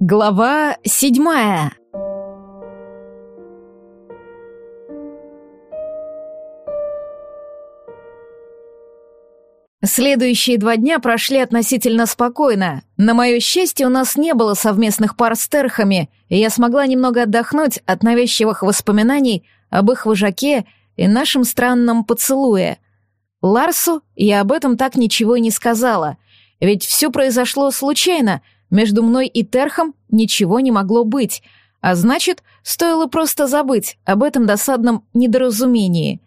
Глава седьмая. Следующие два дня прошли относительно спокойно. На мое счастье, у нас не было совместных пар с терхами, и я смогла немного отдохнуть от навязчивых воспоминаний об их вожаке и нашем странном поцелуе. Ларсу я об этом так ничего и не сказала, ведь все произошло случайно — между мной и Терхом ничего не могло быть, а значит, стоило просто забыть об этом досадном недоразумении.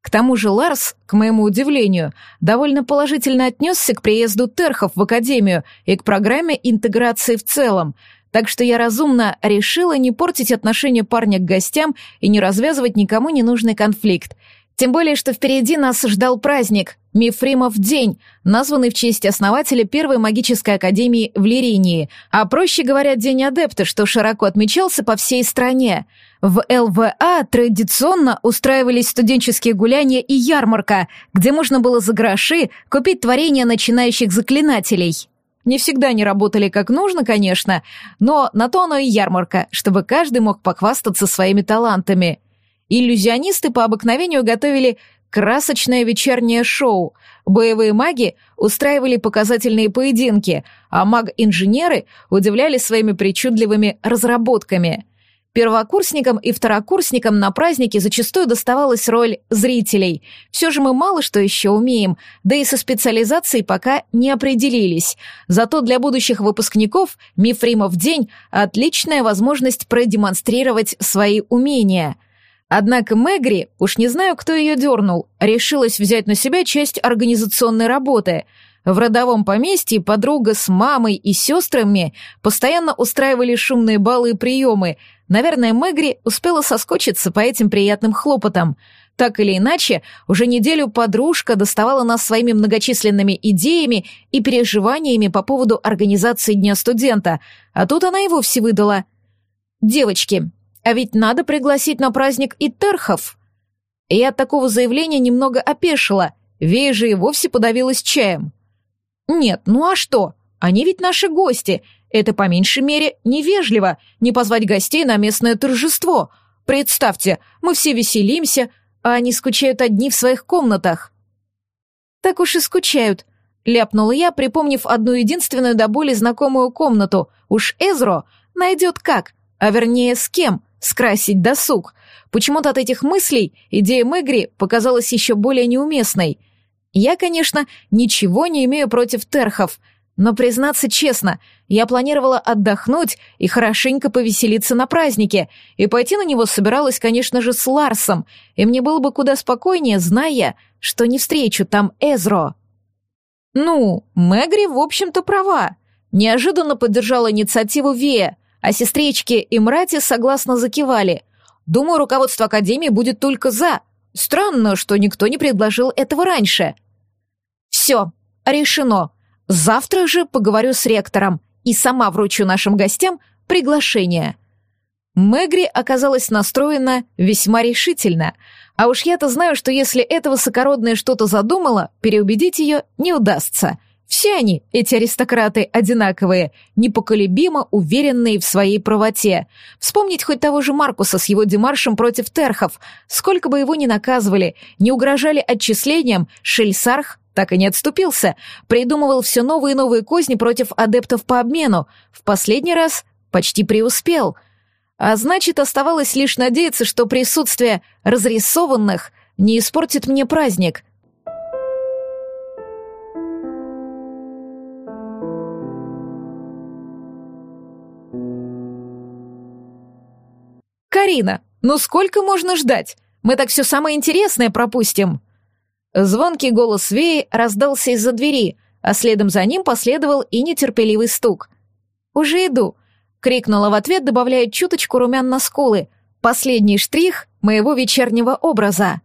К тому же Ларс, к моему удивлению, довольно положительно отнесся к приезду Терхов в Академию и к программе интеграции в целом, так что я разумно решила не портить отношение парня к гостям и не развязывать никому ненужный конфликт — тем более, что впереди нас ждал праздник — Мифримов день, названный в честь основателя первой магической академии в Лиринии, а проще говоря, День адепта, что широко отмечался по всей стране. В ЛВА традиционно устраивались студенческие гуляния и ярмарка, где можно было за гроши купить творения начинающих заклинателей. Не всегда они работали как нужно, конечно, но на то оно и ярмарка, чтобы каждый мог похвастаться своими талантами — Иллюзионисты по обыкновению готовили красочное вечернее шоу. Боевые маги устраивали показательные поединки, а маг-инженеры удивляли своими причудливыми разработками. Первокурсникам и второкурсникам на празднике зачастую доставалась роль зрителей. Все же мы мало что еще умеем, да и со специализацией пока не определились. Зато для будущих выпускников Мифримов день — отличная возможность продемонстрировать свои умения — Однако Мэгри, уж не знаю, кто ее дернул, решилась взять на себя часть организационной работы. В родовом поместье подруга с мамой и сестрами постоянно устраивали шумные балы и приемы. Наверное, Мэгри успела соскочиться по этим приятным хлопотам. Так или иначе, уже неделю подружка доставала нас своими многочисленными идеями и переживаниями по поводу организации Дня студента, а тут она и вовсе выдала. «Девочки, а ведь надо пригласить на праздник и терхов. И от такого заявления немного опешила, Вея же и вовсе подавилась чаем. Нет, ну а что? Они ведь наши гости. Это по меньшей мере невежливо не позвать гостей на местное торжество. Представьте, мы все веселимся, а они скучают одни в своих комнатах. Так уж и скучают, ляпнула я, припомнив одну единственную до боли знакомую комнату. Уж Эзро найдет как, а вернее с кем, скрасить досуг. Почему-то от этих мыслей идея Мэгри показалась еще более неуместной. Я, конечно, ничего не имею против терхов, но, признаться честно, я планировала отдохнуть и хорошенько повеселиться на празднике, и пойти на него собиралась, конечно же, с Ларсом, и мне было бы куда спокойнее, зная, что не встречу там Эзро. Ну, Мэгри, в общем-то, права. Неожиданно поддержала инициативу Вея — а сестрички и мрати согласно закивали. Думаю, руководство Академии будет только за. Странно, что никто не предложил этого раньше. Все, решено. Завтра же поговорю с ректором и сама вручу нашим гостям приглашение. Мэгри оказалась настроена весьма решительно, а уж я-то знаю, что если эта высокородная что-то задумала, переубедить ее не удастся. Все они, эти аристократы, одинаковые, непоколебимо уверенные в своей правоте. Вспомнить хоть того же Маркуса с его демаршем против терхов. Сколько бы его ни наказывали, не угрожали отчислением, Шельсарх так и не отступился. Придумывал все новые и новые козни против адептов по обмену. В последний раз почти преуспел. А значит, оставалось лишь надеяться, что присутствие разрисованных не испортит мне праздник — «Карина, ну сколько можно ждать? Мы так все самое интересное пропустим!» Звонкий голос Веи раздался из-за двери, а следом за ним последовал и нетерпеливый стук. «Уже иду!» — крикнула в ответ, добавляя чуточку румян на скулы. «Последний штрих моего вечернего образа!»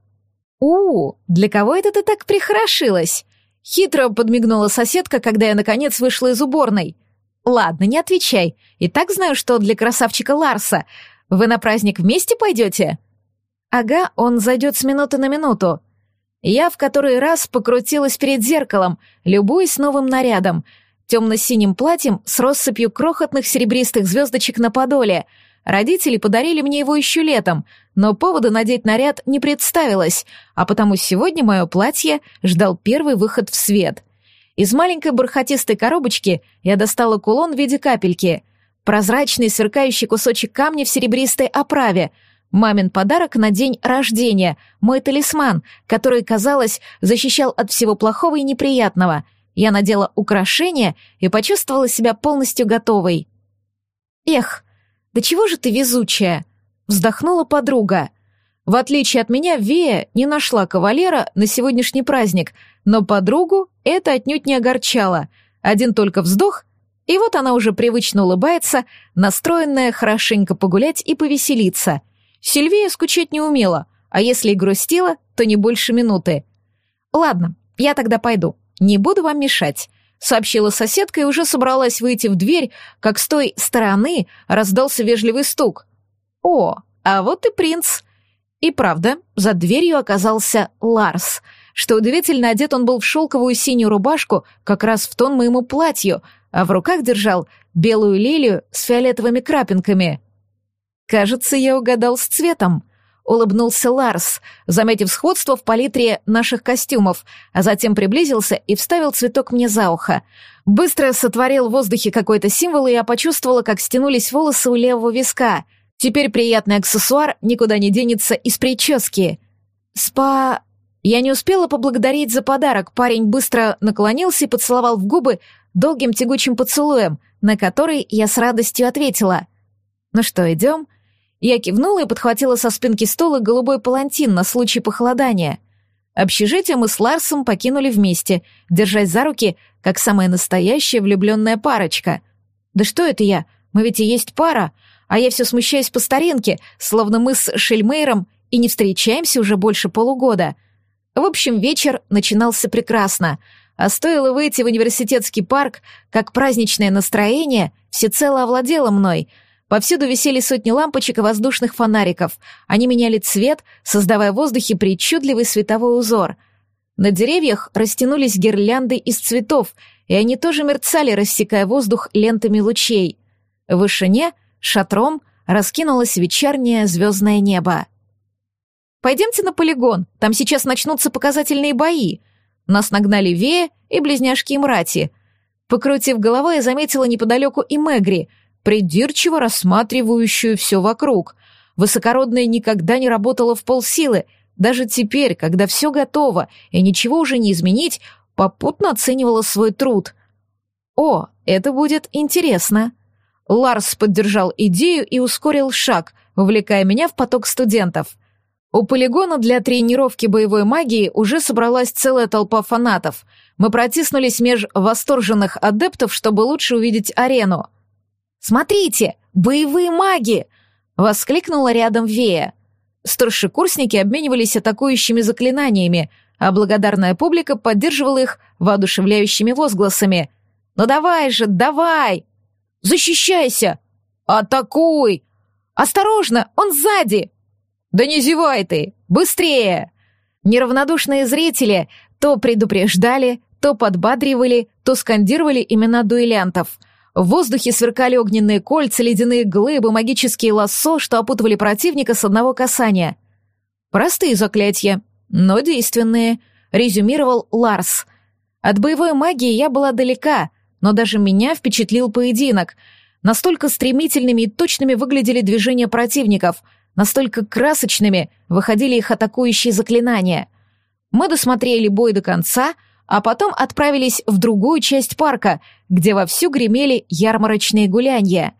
«У, для кого это ты так прихорошилась?» Хитро подмигнула соседка, когда я, наконец, вышла из уборной. «Ладно, не отвечай. И так знаю, что для красавчика Ларса. Вы на праздник вместе пойдете?» «Ага, он зайдет с минуты на минуту». Я в который раз покрутилась перед зеркалом, любуясь новым нарядом. темно-синим платьем с россыпью крохотных серебристых звездочек на подоле. Родители подарили мне его еще летом, но повода надеть наряд не представилось, а потому сегодня мое платье ждал первый выход в свет. Из маленькой бархатистой коробочки я достала кулон в виде капельки. Прозрачный сверкающий кусочек камня в серебристой оправе. Мамин подарок на день рождения, мой талисман, который, казалось, защищал от всего плохого и неприятного — я надела украшение и почувствовала себя полностью готовой. «Эх, да чего же ты везучая!» — вздохнула подруга. В отличие от меня, Вея не нашла кавалера на сегодняшний праздник, но подругу это отнюдь не огорчало. Один только вздох, и вот она уже привычно улыбается, настроенная хорошенько погулять и повеселиться. Сильвия скучать не умела, а если и грустила, то не больше минуты. «Ладно, я тогда пойду. «Не буду вам мешать», — сообщила соседка и уже собралась выйти в дверь, как с той стороны раздался вежливый стук. «О, а вот и принц!» И правда, за дверью оказался Ларс. Что удивительно, одет он был в шелковую синюю рубашку, как раз в тон моему платью, а в руках держал белую лилию с фиолетовыми крапинками. Кажется, я угадал с цветом улыбнулся Ларс, заметив сходство в палитре наших костюмов, а затем приблизился и вставил цветок мне за ухо. Быстро сотворил в воздухе какой-то символ, и я почувствовала, как стянулись волосы у левого виска. Теперь приятный аксессуар никуда не денется из прически. Спа... Я не успела поблагодарить за подарок. Парень быстро наклонился и поцеловал в губы долгим тягучим поцелуем, на который я с радостью ответила. «Ну что, идем?» Я кивнула и подхватила со спинки стула голубой палантин на случай похолодания. Общежитие мы с Ларсом покинули вместе, держась за руки, как самая настоящая влюбленная парочка. Да что это я? Мы ведь и есть пара, а я все смущаюсь по старинке, словно мы с Шельмейром и не встречаемся уже больше полугода. В общем, вечер начинался прекрасно, а стоило выйти в университетский парк, как праздничное настроение всецело овладело мной — Повсюду висели сотни лампочек и воздушных фонариков. Они меняли цвет, создавая в воздухе причудливый световой узор. На деревьях растянулись гирлянды из цветов, и они тоже мерцали, рассекая воздух лентами лучей. В вышине, шатром, раскинулось вечернее звездное небо. «Пойдемте на полигон, там сейчас начнутся показательные бои». Нас нагнали Вея и близняшки Имрати. Покрутив головой, я заметила неподалеку и Мегри — придирчиво рассматривающую все вокруг. Высокородная никогда не работала в полсилы, даже теперь, когда все готово и ничего уже не изменить, попутно оценивала свой труд. «О, это будет интересно!» Ларс поддержал идею и ускорил шаг, вовлекая меня в поток студентов. У полигона для тренировки боевой магии уже собралась целая толпа фанатов. Мы протиснулись меж восторженных адептов, чтобы лучше увидеть арену — «Смотрите, боевые маги!» — воскликнула рядом Вея. Старшекурсники обменивались атакующими заклинаниями, а благодарная публика поддерживала их воодушевляющими возгласами. «Ну давай же, давай! Защищайся! Атакуй! Осторожно, он сзади!» «Да не зевай ты! Быстрее!» Неравнодушные зрители то предупреждали, то подбадривали, то скандировали имена дуэлянтов — в воздухе сверкали огненные кольца, ледяные глыбы, магические лассо, что опутывали противника с одного касания. «Простые заклятия, но действенные», — резюмировал Ларс. «От боевой магии я была далека, но даже меня впечатлил поединок. Настолько стремительными и точными выглядели движения противников, настолько красочными выходили их атакующие заклинания. Мы досмотрели бой до конца — а потом отправились в другую часть парка, где вовсю гремели ярмарочные гулянья.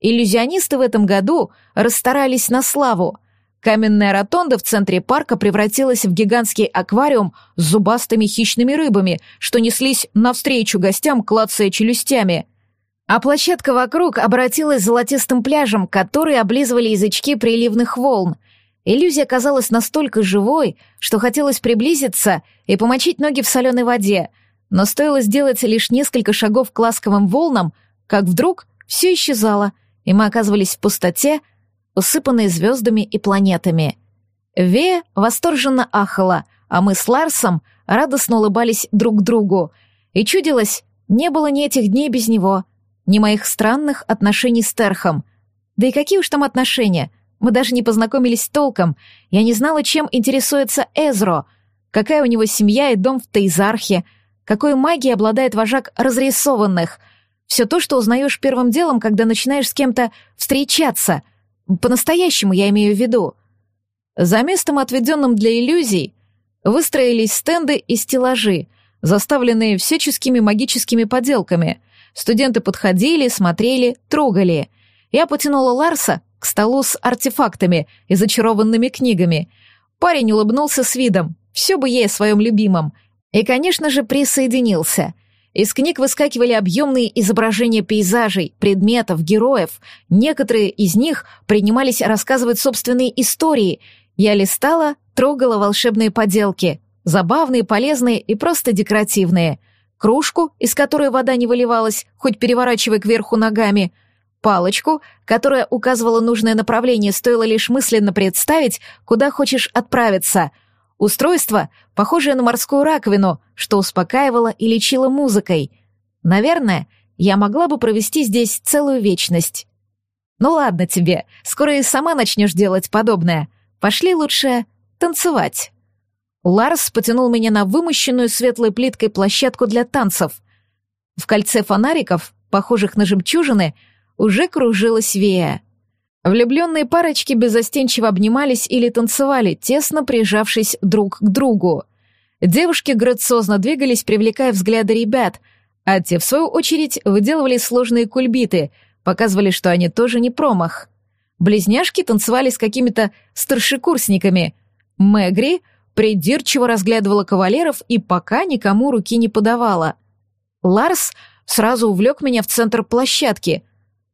Иллюзионисты в этом году расстарались на славу. Каменная ротонда в центре парка превратилась в гигантский аквариум с зубастыми хищными рыбами, что неслись навстречу гостям, клацая челюстями. А площадка вокруг обратилась золотистым пляжем, который облизывали язычки приливных волн — Иллюзия казалась настолько живой, что хотелось приблизиться и помочить ноги в соленой воде, но стоило сделать лишь несколько шагов к ласковым волнам, как вдруг все исчезало, и мы оказывались в пустоте, усыпанной звездами и планетами. Вея восторженно ахала, а мы с Ларсом радостно улыбались друг другу, и чудилось, Не было ни этих дней без него, ни моих странных отношений с Терхом. Да и какие уж там отношения? Мы даже не познакомились толком. Я не знала, чем интересуется Эзро, какая у него семья и дом в Тейзархе, какой магией обладает вожак разрисованных. Все то, что узнаешь первым делом, когда начинаешь с кем-то встречаться. По-настоящему я имею в виду. За местом, отведенным для иллюзий, выстроились стенды и стеллажи, заставленные всяческими магическими поделками. Студенты подходили, смотрели, трогали. Я потянула Ларса к столу с артефактами и зачарованными книгами. Парень улыбнулся с видом, все бы ей о своем любимом. И, конечно же, присоединился. Из книг выскакивали объемные изображения пейзажей, предметов, героев. Некоторые из них принимались рассказывать собственные истории. Я листала, трогала волшебные поделки. Забавные, полезные и просто декоративные. Кружку, из которой вода не выливалась, хоть переворачивай кверху ногами — Палочку, которая указывала нужное направление, стоило лишь мысленно представить, куда хочешь отправиться. Устройство, похожее на морскую раковину, что успокаивало и лечило музыкой. Наверное, я могла бы провести здесь целую вечность. Ну ладно тебе, скоро и сама начнешь делать подобное. Пошли лучше танцевать. Ларс потянул меня на вымощенную светлой плиткой площадку для танцев. В кольце фонариков, похожих на жемчужины, уже кружилась вея. Влюбленные парочки безостенчиво обнимались или танцевали, тесно прижавшись друг к другу. Девушки грациозно двигались, привлекая взгляды ребят, а те, в свою очередь, выделывали сложные кульбиты, показывали, что они тоже не промах. Близняшки танцевали с какими-то старшекурсниками. Мэгри придирчиво разглядывала кавалеров и пока никому руки не подавала. Ларс сразу увлек меня в центр площадки,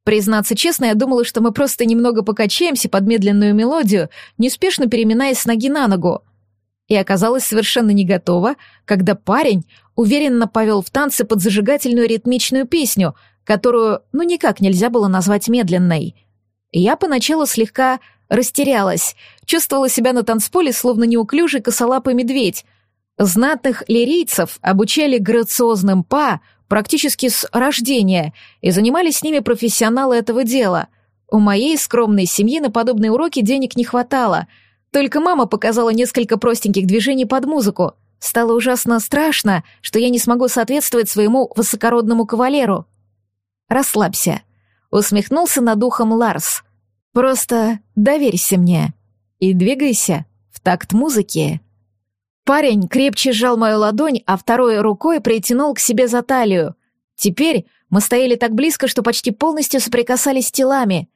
Признаться честно, я думала, что мы просто немного покачаемся под медленную мелодию, неспешно переминаясь с ноги на ногу. И оказалась совершенно не готова, когда парень уверенно повел в танцы под зажигательную ритмичную песню, которую ну никак нельзя было назвать медленной. Я поначалу слегка растерялась, чувствовала себя на танцполе словно неуклюжий косолапый медведь. Знатных лирийцев обучали грациозным па — практически с рождения, и занимались с ними профессионалы этого дела. У моей скромной семьи на подобные уроки денег не хватало. Только мама показала несколько простеньких движений под музыку. Стало ужасно страшно, что я не смогу соответствовать своему высокородному кавалеру. «Расслабься», — усмехнулся над ухом Ларс. «Просто доверься мне и двигайся в такт музыки». Парень крепче сжал мою ладонь, а второй рукой притянул к себе за талию. Теперь мы стояли так близко, что почти полностью соприкасались телами.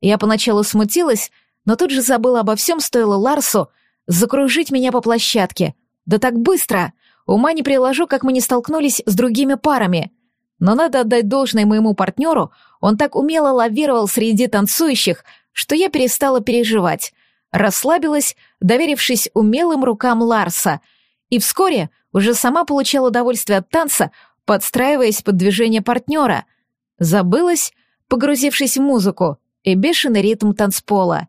Я поначалу смутилась, но тут же забыла обо всем, стоило Ларсу закружить меня по площадке. Да так быстро! Ума не приложу, как мы не столкнулись с другими парами. Но надо отдать должное моему партнеру, он так умело лавировал среди танцующих, что я перестала переживать расслабилась, доверившись умелым рукам Ларса, и вскоре уже сама получала удовольствие от танца, подстраиваясь под движение партнера. Забылась, погрузившись в музыку и бешеный ритм танцпола.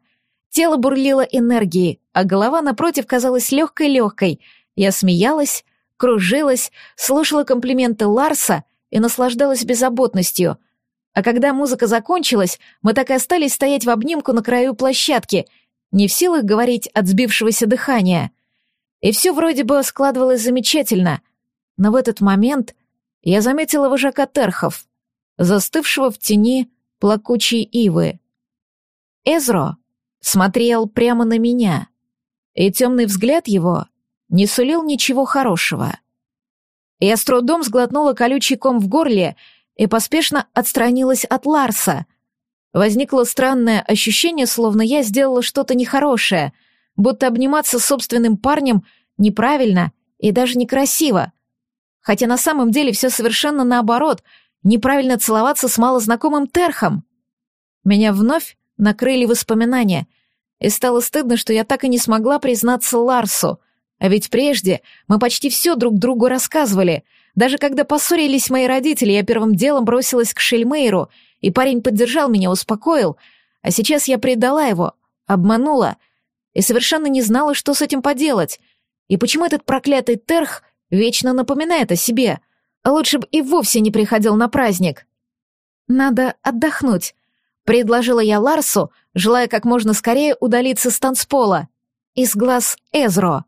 Тело бурлило энергией, а голова напротив казалась легкой-легкой. Я смеялась, кружилась, слушала комплименты Ларса и наслаждалась беззаботностью. А когда музыка закончилась, мы так и остались стоять в обнимку на краю площадки — не в силах говорить от сбившегося дыхания. И все вроде бы складывалось замечательно, но в этот момент я заметила вожака Терхов, застывшего в тени плакучей ивы. Эзро смотрел прямо на меня, и темный взгляд его не сулил ничего хорошего. Я с трудом сглотнула колючий ком в горле и поспешно отстранилась от Ларса, Возникло странное ощущение, словно я сделала что-то нехорошее, будто обниматься с собственным парнем неправильно и даже некрасиво. Хотя на самом деле все совершенно наоборот, неправильно целоваться с малознакомым Терхом. Меня вновь накрыли воспоминания, и стало стыдно, что я так и не смогла признаться Ларсу, а ведь прежде мы почти все друг другу рассказывали. Даже когда поссорились мои родители, я первым делом бросилась к Шельмейру — и парень поддержал меня, успокоил, а сейчас я предала его, обманула и совершенно не знала, что с этим поделать. И почему этот проклятый Терх вечно напоминает о себе? Лучше бы и вовсе не приходил на праздник. Надо отдохнуть, предложила я Ларсу, желая как можно скорее удалиться с танцпола. Из глаз Эзро.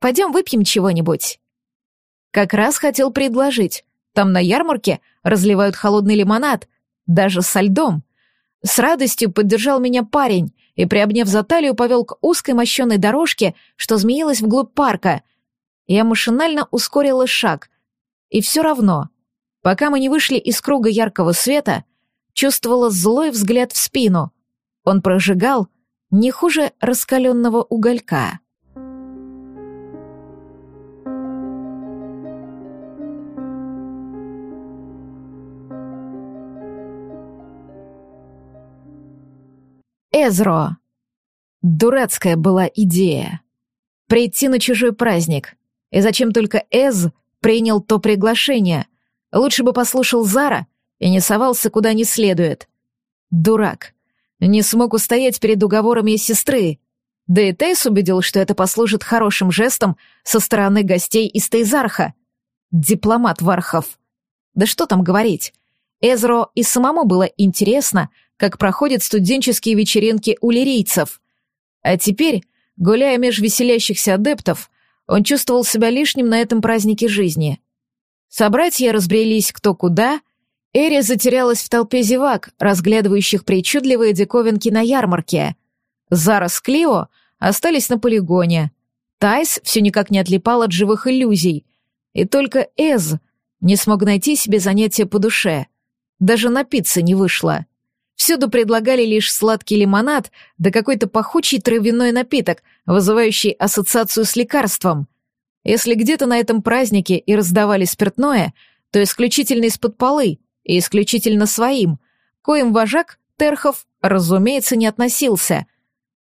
Пойдем выпьем чего-нибудь. Как раз хотел предложить. Там на ярмарке разливают холодный лимонад, даже со льдом. С радостью поддержал меня парень и, приобняв за талию, повел к узкой мощенной дорожке, что змеилась вглубь парка. Я машинально ускорила шаг. И все равно, пока мы не вышли из круга яркого света, чувствовала злой взгляд в спину. Он прожигал не хуже раскаленного уголька. Эзро. Дурацкая была идея. Прийти на чужой праздник. И зачем только Эз принял то приглашение? Лучше бы послушал Зара и не совался куда не следует. Дурак. Не смог устоять перед уговорами сестры. Да и Тейс убедил, что это послужит хорошим жестом со стороны гостей из Тейзарха. Дипломат Вархов. Да что там говорить. Эзро и самому было интересно, как проходят студенческие вечеринки у лирийцев. А теперь, гуляя меж веселящихся адептов, он чувствовал себя лишним на этом празднике жизни. Собратья разбрелись кто куда, Эри затерялась в толпе зевак, разглядывающих причудливые диковинки на ярмарке. Зара с Клио остались на полигоне. Тайс все никак не отлипал от живых иллюзий. И только Эз не смог найти себе занятие по душе. Даже напиться не вышло. Всюду предлагали лишь сладкий лимонад да какой-то пахучий травяной напиток, вызывающий ассоциацию с лекарством. Если где-то на этом празднике и раздавали спиртное, то исключительно из-под полы и исключительно своим, коим вожак Терхов, разумеется, не относился.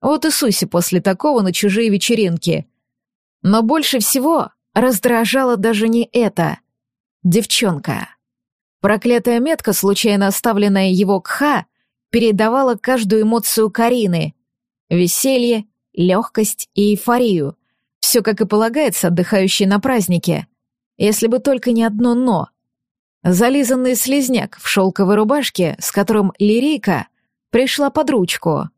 Вот и суси после такого на чужие вечеринки. Но больше всего раздражало даже не это. Девчонка. Проклятая метка, случайно оставленная его кха, передавала каждую эмоцию Карины. Веселье, легкость и эйфорию. Все, как и полагается, отдыхающей на празднике. Если бы только не одно «но». Зализанный слезняк в шелковой рубашке, с которым Лирейка пришла под ручку.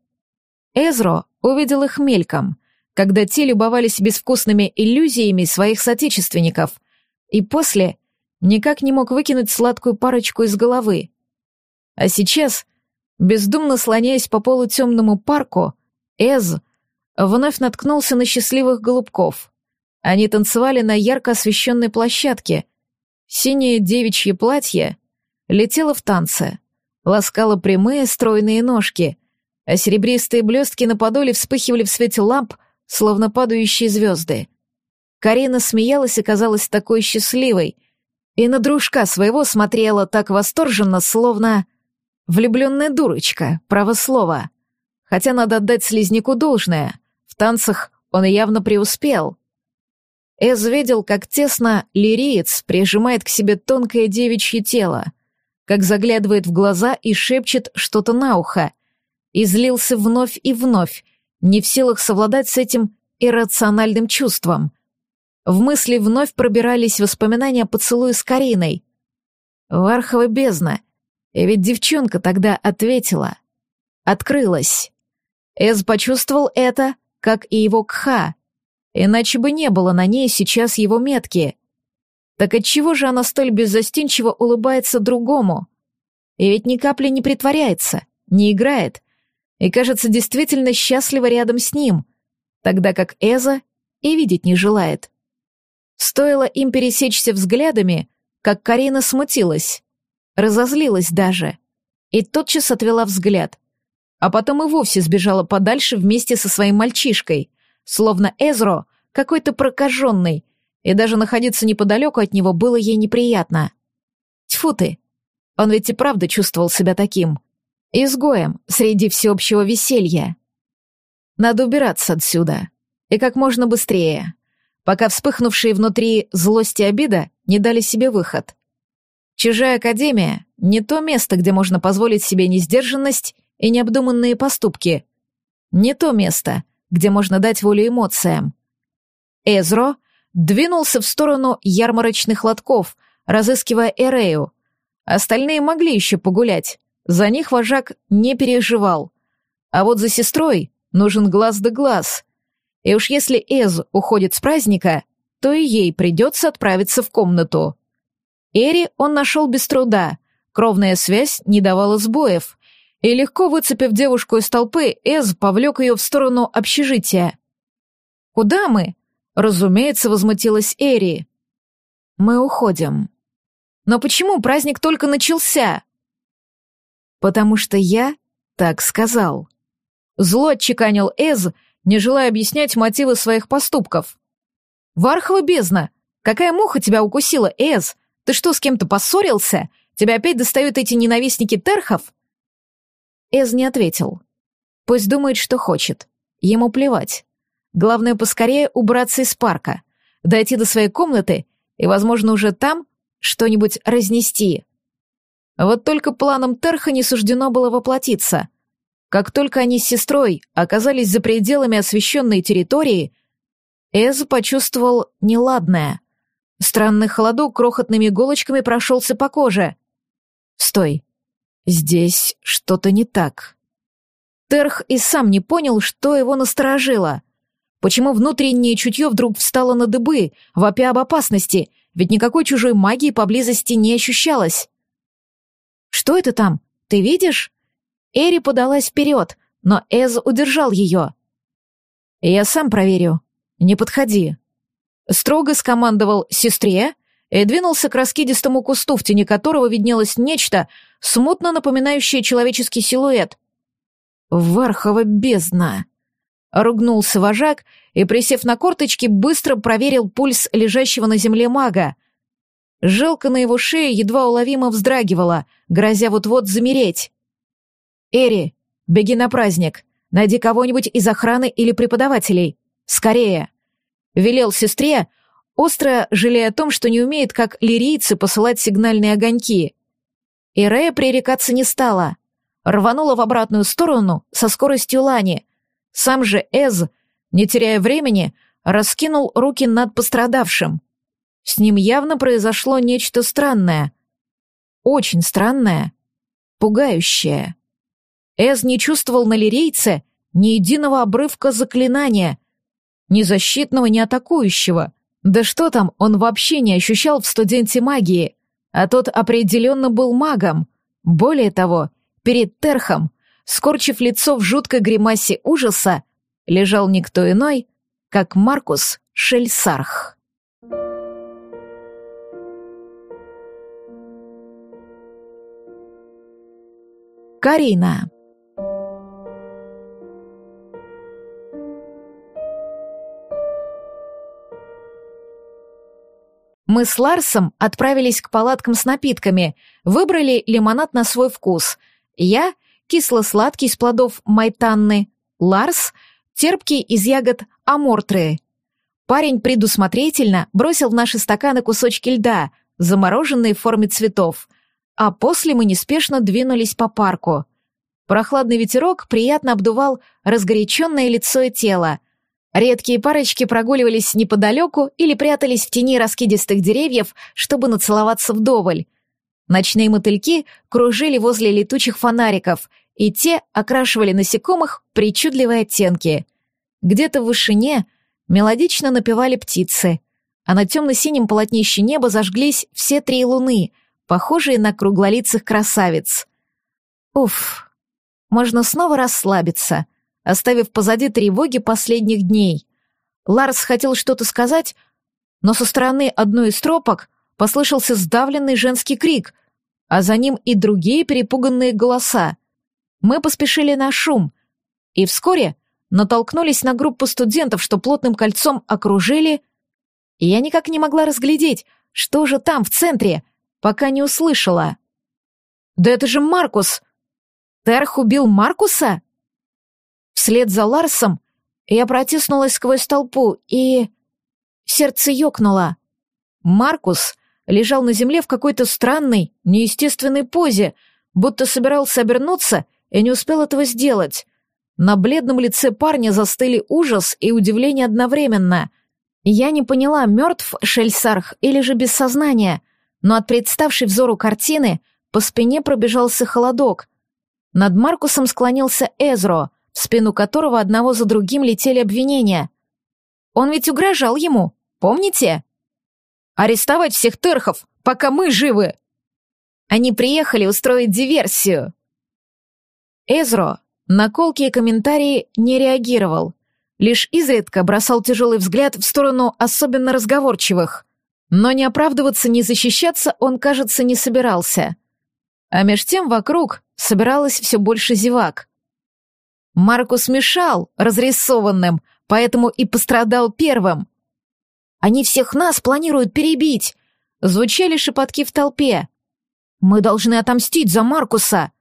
Эзро увидел их мельком, когда те любовались безвкусными иллюзиями своих соотечественников, и после никак не мог выкинуть сладкую парочку из головы. А сейчас Бездумно слоняясь по полутемному парку, Эз вновь наткнулся на счастливых голубков. Они танцевали на ярко освещенной площадке. Синее девичье платье летело в танце, ласкало прямые стройные ножки, а серебристые блестки на подоле вспыхивали в свете ламп, словно падающие звезды. Карина смеялась и казалась такой счастливой, и на дружка своего смотрела так восторженно, словно... Влюбленная дурочка, право слово. Хотя надо отдать слизняку должное. В танцах он явно преуспел. Эз видел, как тесно лириец прижимает к себе тонкое девичье тело, как заглядывает в глаза и шепчет что-то на ухо. И злился вновь и вновь, не в силах совладать с этим иррациональным чувством. В мысли вновь пробирались воспоминания о поцелуе с Кариной. Вархова бездна — и ведь девчонка тогда ответила. Открылась. Эз почувствовал это, как и его Кха, иначе бы не было на ней сейчас его метки. Так отчего же она столь беззастенчиво улыбается другому? И ведь ни капли не притворяется, не играет, и кажется действительно счастлива рядом с ним, тогда как Эза и видеть не желает. Стоило им пересечься взглядами, как Карина смутилась разозлилась даже. И тотчас отвела взгляд. А потом и вовсе сбежала подальше вместе со своим мальчишкой, словно Эзро какой-то прокаженный, и даже находиться неподалеку от него было ей неприятно. Тьфу ты! Он ведь и правда чувствовал себя таким. Изгоем среди всеобщего веселья. Надо убираться отсюда. И как можно быстрее, пока вспыхнувшие внутри злость и обида не дали себе выход. Чужая академия — не то место, где можно позволить себе несдержанность и необдуманные поступки. Не то место, где можно дать волю эмоциям. Эзро двинулся в сторону ярмарочных лотков, разыскивая Эрею. Остальные могли еще погулять. За них вожак не переживал. А вот за сестрой нужен глаз да глаз. И уж если Эз уходит с праздника, то и ей придется отправиться в комнату. Эри он нашел без труда, кровная связь не давала сбоев, и легко выцепив девушку из толпы, Эз повлек ее в сторону общежития. «Куда мы?» — разумеется, возмутилась Эри. «Мы уходим». «Но почему праздник только начался?» «Потому что я так сказал». Зло отчеканил Эз, не желая объяснять мотивы своих поступков. «Вархова бездна! Какая муха тебя укусила, Эз? Ты что, с кем-то поссорился? Тебя опять достают эти ненавистники терхов?» Эз не ответил. Пусть думает, что хочет. Ему плевать. Главное, поскорее убраться из парка, дойти до своей комнаты и, возможно, уже там что-нибудь разнести. Вот только планом Терха не суждено было воплотиться. Как только они с сестрой оказались за пределами освещенной территории, Эз почувствовал неладное. Странный холодок крохотными иголочками прошелся по коже. «Стой. Здесь что-то не так». Терх и сам не понял, что его насторожило. Почему внутреннее чутье вдруг встало на дыбы, вопя об опасности, ведь никакой чужой магии поблизости не ощущалось. «Что это там? Ты видишь?» Эри подалась вперед, но Эз удержал ее. «Я сам проверю», «Не подходи». Строго скомандовал сестре и двинулся к раскидистому кусту, в тени которого виднелось нечто, смутно напоминающее человеческий силуэт. «Вархова бездна!» Ругнулся вожак и, присев на корточки, быстро проверил пульс лежащего на земле мага. Жилка на его шее едва уловимо вздрагивала, грозя вот-вот замереть. «Эри, беги на праздник. Найди кого-нибудь из охраны или преподавателей. Скорее!» Велел сестре, остро жалея о том, что не умеет, как лирийцы, посылать сигнальные огоньки. И Рея пререкаться не стала. Рванула в обратную сторону со скоростью лани. Сам же Эз, не теряя времени, раскинул руки над пострадавшим. С ним явно произошло нечто странное. Очень странное. Пугающее. Эз не чувствовал на лирейце ни единого обрывка заклинания — ни защитного, ни атакующего. Да что там, он вообще не ощущал в студенте магии. А тот определенно был магом. Более того, перед Терхом, скорчив лицо в жуткой гримасе ужаса, лежал никто иной, как Маркус Шельсарх. Карина. Мы с Ларсом отправились к палаткам с напитками, выбрали лимонад на свой вкус. Я — кисло-сладкий из плодов майтанны, Ларс — терпкий из ягод амортры. Парень предусмотрительно бросил в наши стаканы кусочки льда, замороженные в форме цветов, а после мы неспешно двинулись по парку. Прохладный ветерок приятно обдувал разгоряченное лицо и тело — Редкие парочки прогуливались неподалеку или прятались в тени раскидистых деревьев, чтобы нацеловаться вдоволь. Ночные мотыльки кружили возле летучих фонариков, и те окрашивали насекомых причудливые оттенки. Где-то в вышине мелодично напевали птицы, а на темно-синем полотнище неба зажглись все три луны, похожие на круглолицых красавиц. Уф, можно снова расслабиться — оставив позади тревоги последних дней. Ларс хотел что-то сказать, но со стороны одной из тропок послышался сдавленный женский крик, а за ним и другие перепуганные голоса. Мы поспешили на шум, и вскоре натолкнулись на группу студентов, что плотным кольцом окружили, и я никак не могла разглядеть, что же там, в центре, пока не услышала. «Да это же Маркус! Терх убил Маркуса?» Вслед за Ларсом я протиснулась сквозь толпу и... Сердце ёкнуло. Маркус лежал на земле в какой-то странной, неестественной позе, будто собирался обернуться и не успел этого сделать. На бледном лице парня застыли ужас и удивление одновременно. Я не поняла, мертв Шельсарх или же без сознания. но от представшей взору картины по спине пробежался холодок. Над Маркусом склонился Эзро, в спину которого одного за другим летели обвинения. Он ведь угрожал ему, помните? «Арестовать всех терхов, пока мы живы!» Они приехали устроить диверсию. Эзро на колкие комментарии не реагировал, лишь изредка бросал тяжелый взгляд в сторону особенно разговорчивых. Но не оправдываться, не защищаться он, кажется, не собирался. А меж тем вокруг собиралось все больше зевак. Маркус мешал разрисованным, поэтому и пострадал первым. «Они всех нас планируют перебить!» Звучали шепотки в толпе. «Мы должны отомстить за Маркуса!»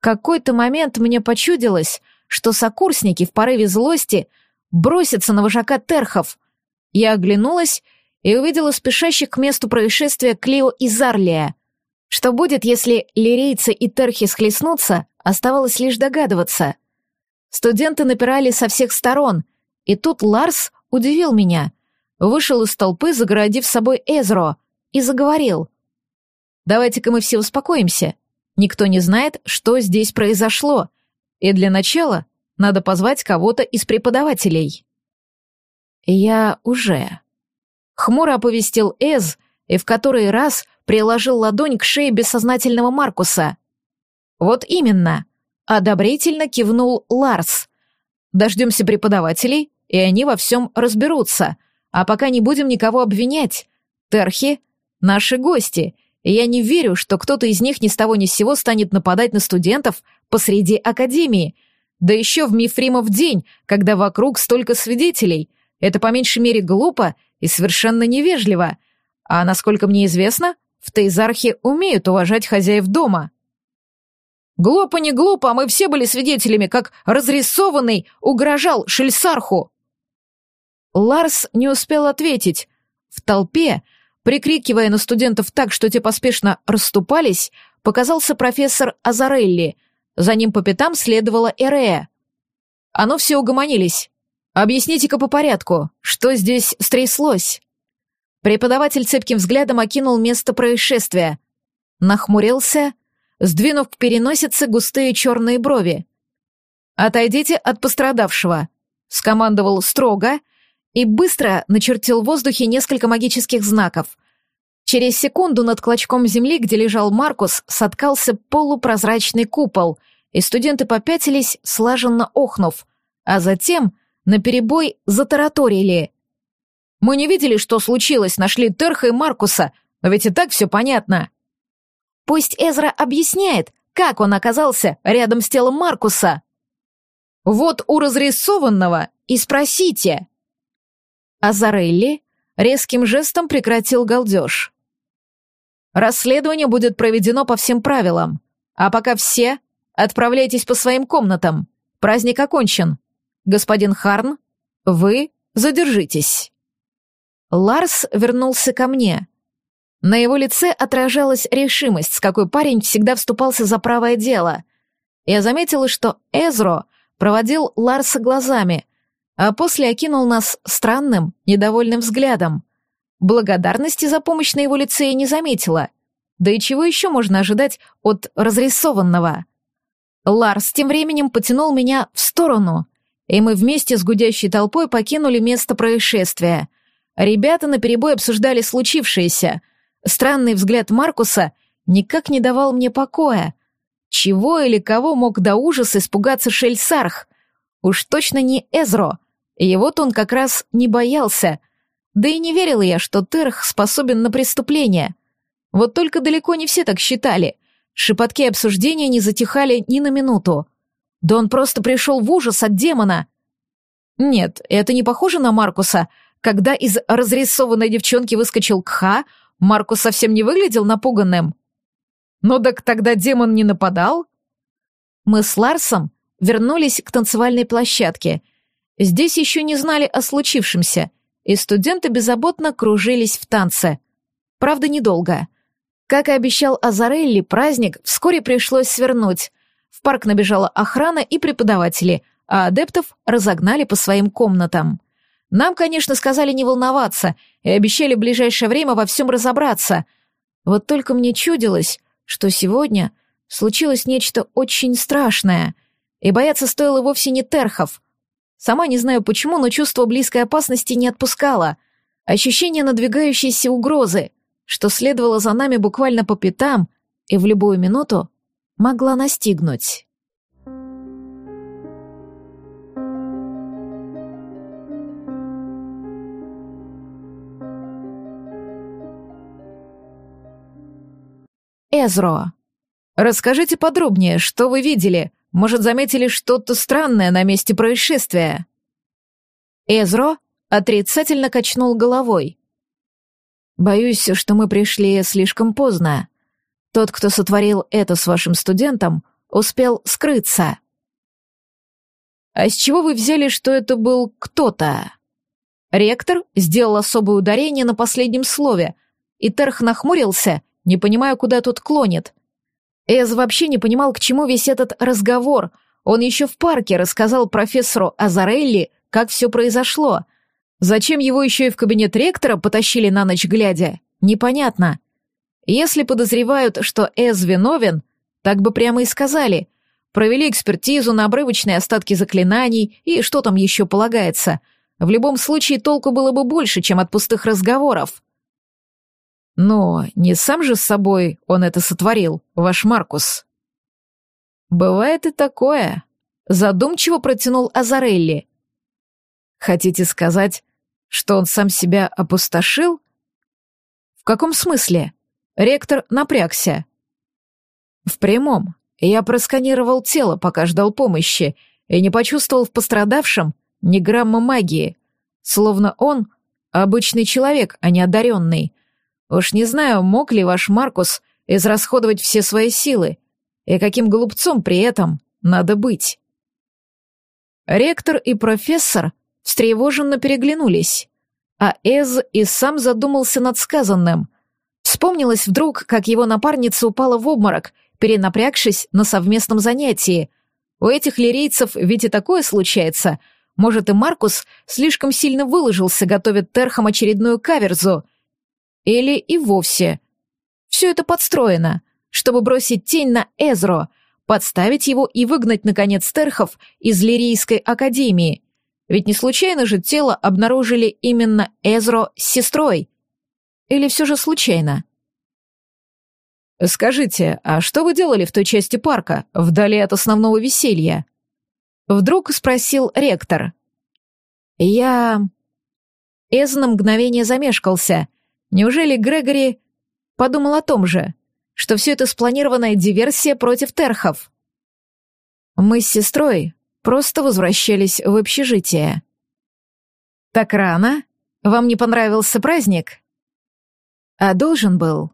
какой-то момент мне почудилось, что сокурсники в порыве злости бросятся на вожака Терхов. Я оглянулась и увидела спешащих к месту происшествия Клио и Зарлия. Что будет, если лирейцы и Терхи схлестнутся, оставалось лишь догадываться. Студенты напирали со всех сторон, и тут Ларс удивил меня. Вышел из толпы, загородив собой Эзро, и заговорил. «Давайте-ка мы все успокоимся. Никто не знает, что здесь произошло, и для начала надо позвать кого-то из преподавателей. Я уже. Хмуро оповестил Эз и в который раз приложил ладонь к шее бессознательного Маркуса. Вот именно. Одобрительно кивнул Ларс. Дождемся преподавателей, и они во всем разберутся. А пока не будем никого обвинять. Терхи — наши гости, и я не верю, что кто-то из них ни с того ни с сего станет нападать на студентов посреди академии. Да еще в Мифримов день, когда вокруг столько свидетелей. Это по меньшей мере глупо и совершенно невежливо. А насколько мне известно, в Тейзархе умеют уважать хозяев дома. Глупо не глупо, а мы все были свидетелями, как разрисованный угрожал Шельсарху. Ларс не успел ответить. В толпе Прикрикивая на студентов так, что те поспешно расступались, показался профессор Азарелли. За ним по пятам следовала Эрея. Ну все угомонились. Объясните-ка по порядку, что здесь стряслось? Преподаватель цепким взглядом окинул место происшествия. Нахмурился, сдвинув к переносице густые черные брови. «Отойдите от пострадавшего», — скомандовал строго — и быстро начертил в воздухе несколько магических знаков. Через секунду над клочком земли, где лежал Маркус, соткался полупрозрачный купол, и студенты попятились, слаженно охнув, а затем наперебой затараторили. «Мы не видели, что случилось, нашли Терха и Маркуса, но ведь и так все понятно». «Пусть Эзра объясняет, как он оказался рядом с телом Маркуса». «Вот у разрисованного и спросите», Азарелли резким жестом прекратил галдеж. «Расследование будет проведено по всем правилам, а пока все отправляйтесь по своим комнатам. Праздник окончен. Господин Харн, вы задержитесь». Ларс вернулся ко мне. На его лице отражалась решимость, с какой парень всегда вступался за правое дело. Я заметила, что Эзро проводил Ларса глазами, а после окинул нас странным, недовольным взглядом. Благодарности за помощь на его лице я не заметила. Да и чего еще можно ожидать от разрисованного? Ларс тем временем потянул меня в сторону, и мы вместе с гудящей толпой покинули место происшествия. Ребята наперебой обсуждали случившееся. Странный взгляд Маркуса никак не давал мне покоя. Чего или кого мог до ужаса испугаться Шельсарх? Уж точно не Эзро — его-то он как раз не боялся. Да и не верила я, что Терх способен на преступление. Вот только далеко не все так считали. Шепотки обсуждения не затихали ни на минуту. Да он просто пришел в ужас от демона. Нет, это не похоже на Маркуса. Когда из разрисованной девчонки выскочил Кха, Маркус совсем не выглядел напуганным. Но так тогда демон не нападал? Мы с Ларсом вернулись к танцевальной площадке — Здесь еще не знали о случившемся, и студенты беззаботно кружились в танце. Правда, недолго. Как и обещал Азарелли, праздник вскоре пришлось свернуть. В парк набежала охрана и преподаватели, а адептов разогнали по своим комнатам. Нам, конечно, сказали не волноваться и обещали в ближайшее время во всем разобраться. Вот только мне чудилось, что сегодня случилось нечто очень страшное, и бояться стоило вовсе не терхов. Сама не знаю почему, но чувство близкой опасности не отпускало. Ощущение надвигающейся угрозы, что следовало за нами буквально по пятам и в любую минуту могла настигнуть. Эзро. Расскажите подробнее, что вы видели? Может, заметили что-то странное на месте происшествия?» Эзро отрицательно качнул головой. «Боюсь, что мы пришли слишком поздно. Тот, кто сотворил это с вашим студентом, успел скрыться». «А с чего вы взяли, что это был кто-то?» Ректор сделал особое ударение на последнем слове, и Терх нахмурился не понимаю, куда тут клонит. Эз вообще не понимал, к чему весь этот разговор. Он еще в парке рассказал профессору Азарелли, как все произошло. Зачем его еще и в кабинет ректора потащили на ночь глядя? Непонятно. Если подозревают, что Эз виновен, так бы прямо и сказали. Провели экспертизу на обрывочные остатки заклинаний и что там еще полагается. В любом случае толку было бы больше, чем от пустых разговоров. Но не сам же с собой он это сотворил, ваш Маркус. Бывает и такое, задумчиво протянул Азарелли. Хотите сказать, что он сам себя опустошил? В каком смысле? Ректор напрягся. В прямом. Я просканировал тело, пока ждал помощи, и не почувствовал в пострадавшем ни грамма магии, словно он обычный человек, а не одаренный — Уж не знаю, мог ли ваш Маркус израсходовать все свои силы, и каким глупцом при этом надо быть. Ректор и профессор встревоженно переглянулись, а Эз и сам задумался над сказанным. Вспомнилось вдруг, как его напарница упала в обморок, перенапрягшись на совместном занятии. У этих лирейцев ведь и такое случается. Может, и Маркус слишком сильно выложился, готовит терхам очередную каверзу — или и вовсе. Все это подстроено, чтобы бросить тень на Эзро, подставить его и выгнать, наконец, Терхов из Лирийской академии. Ведь не случайно же тело обнаружили именно Эзро с сестрой. Или все же случайно? «Скажите, а что вы делали в той части парка, вдали от основного веселья?» Вдруг спросил ректор. «Я...» Эз на мгновение замешкался, Неужели Грегори подумал о том же, что все это спланированная диверсия против терхов? Мы с сестрой просто возвращались в общежитие. Так рано? Вам не понравился праздник? А должен был.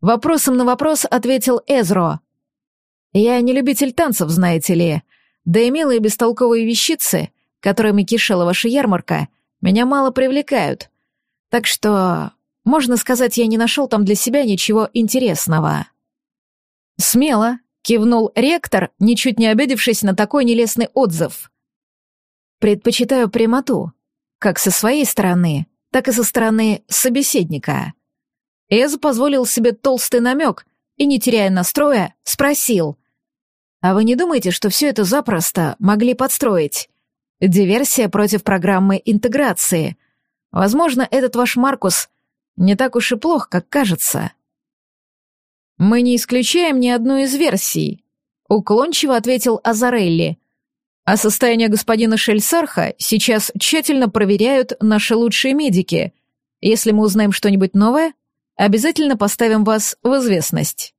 Вопросом на вопрос ответил Эзро. Я не любитель танцев, знаете ли, да и милые бестолковые вещицы, которыми кишела ваша ярмарка, меня мало привлекают. Так что можно сказать, я не нашел там для себя ничего интересного. Смело, кивнул ректор, ничуть не обидевшись на такой нелестный отзыв. Предпочитаю прямоту, как со своей стороны, так и со стороны собеседника. Эз позволил себе толстый намек и, не теряя настроя, спросил. «А вы не думаете, что все это запросто могли подстроить? Диверсия против программы интеграции. Возможно, этот ваш Маркус не так уж и плох, как кажется. Мы не исключаем ни одну из версий, уклончиво ответил Азарелли. А состояние господина Шельсарха сейчас тщательно проверяют наши лучшие медики. Если мы узнаем что-нибудь новое, обязательно поставим вас в известность.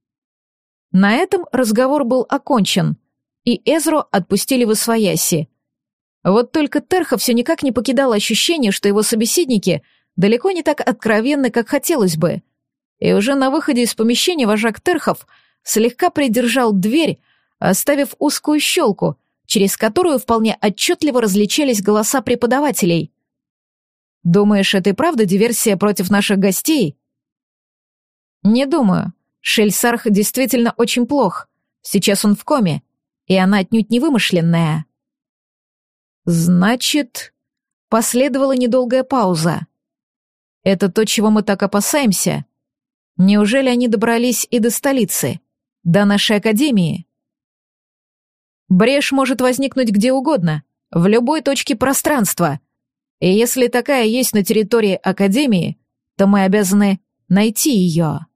На этом разговор был окончен, и Эзро отпустили в Освояси. Вот только Терха все никак не покидало ощущение, что его собеседники — далеко не так откровенны, как хотелось бы. И уже на выходе из помещения вожак Терхов слегка придержал дверь, оставив узкую щелку, через которую вполне отчетливо различались голоса преподавателей. «Думаешь, это и правда диверсия против наших гостей?» «Не думаю. Шельсарх действительно очень плох. Сейчас он в коме, и она отнюдь не вымышленная». «Значит...» Последовала недолгая пауза. Это то, чего мы так опасаемся. Неужели они добрались и до столицы? До нашей академии? Брешь может возникнуть где угодно, в любой точке пространства. И если такая есть на территории академии, то мы обязаны найти ее.